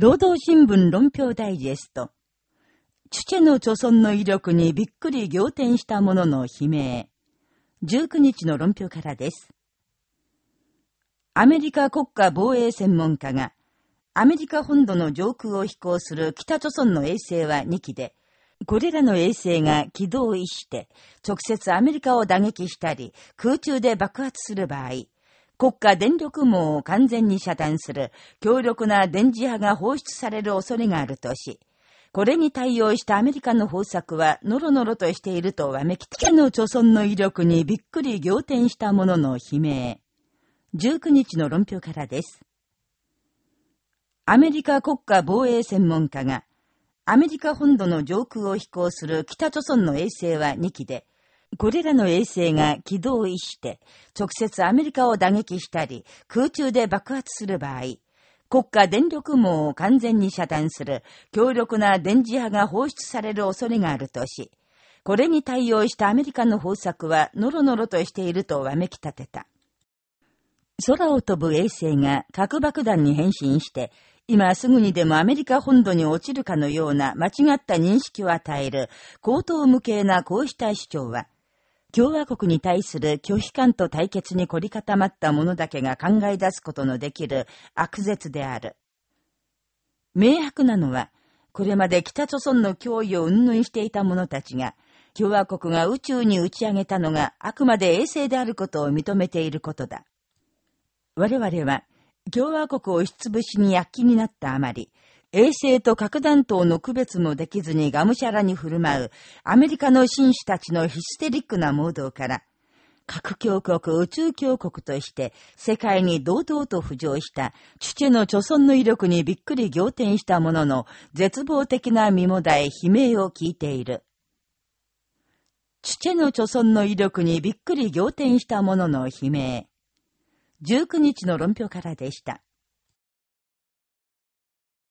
労働新聞論評ダイジェスト。チュチェの著村の威力にびっくり仰天したものの悲鳴。19日の論評からです。アメリカ国家防衛専門家が、アメリカ本土の上空を飛行する北朝村の衛星は2機で、これらの衛星が軌道を逸して、直接アメリカを打撃したり、空中で爆発する場合、国家電力網を完全に遮断する強力な電磁波が放出される恐れがあるとし、これに対応したアメリカの方策は、ノロノロとしているとわめき、北の貯村の威力にびっくり仰天したものの悲鳴。19日の論評からです。アメリカ国家防衛専門家が、アメリカ本土の上空を飛行する北朝村の衛星は2機で、これらの衛星が軌道を逸して、直接アメリカを打撃したり、空中で爆発する場合、国家電力網を完全に遮断する強力な電磁波が放出される恐れがあるとし、これに対応したアメリカの方策はノロノロとしているとわめき立てた。空を飛ぶ衛星が核爆弾に変身して、今すぐにでもアメリカ本土に落ちるかのような間違った認識を与える、高等無形なこうした主張は、共和国に対する拒否感と対決に凝り固まった者だけが考え出すことのできる悪絶である。明白なのは、これまで北朝鮮の脅威を云々していた者たちが、共和国が宇宙に打ち上げたのがあくまで衛星であることを認めていることだ。我々は、共和国を押しつぶしに躍起になったあまり、衛星と核弾頭の区別もできずにがむしゃらに振る舞うアメリカの紳士たちのヒステリックなモードから、核強国、宇宙強国として世界に堂々と浮上した父の貯村の威力にびっくり仰天したものの絶望的な身もだえ悲鳴を聞いている。父の貯村の威力にびっくり仰天したものの悲鳴。19日の論評からでした。